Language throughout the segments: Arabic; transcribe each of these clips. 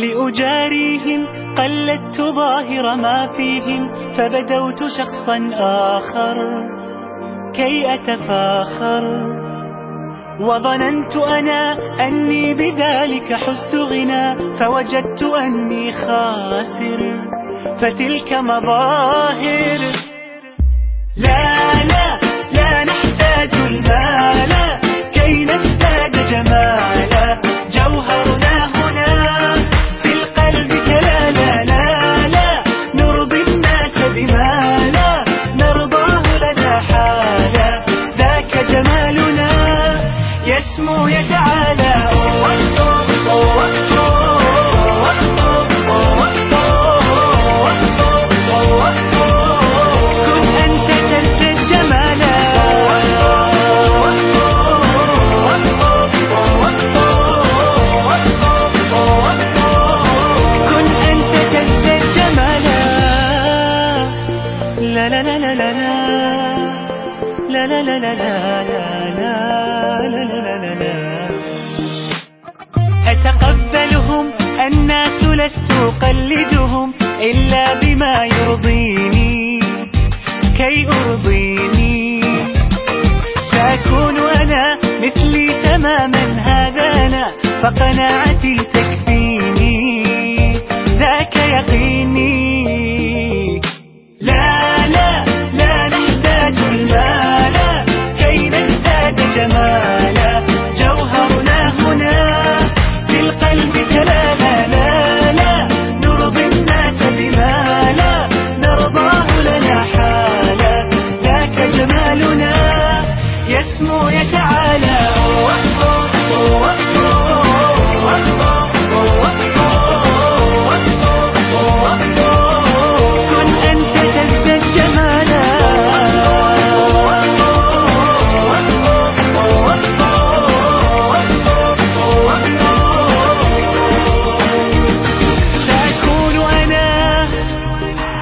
لأجاريهم قلدت ظاهر ما فيهم فبدوت شخصا آخر كي أتفاخر وظننت أنا أني بذلك حزت غنى فوجدت أني خاسر فتلك مظاهر لا لا لا نحتاج المال كي نزداد اسمه يتعالى la la la la مثلي تماما هذا أنا فقناعتي تكفيني ذاك يقيني.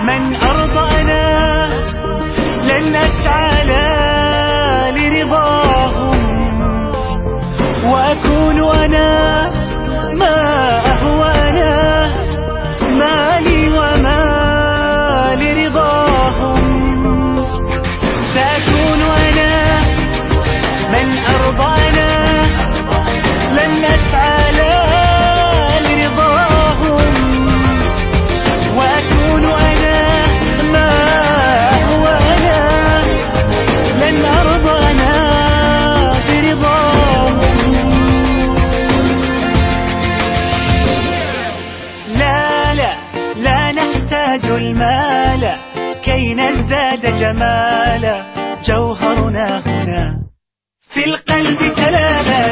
من أرضى أنا لن أسعى لا لرضاهم. وأكون أنا نناله كي نزداد جمالا جوهرنا هنا. في القلب تلالا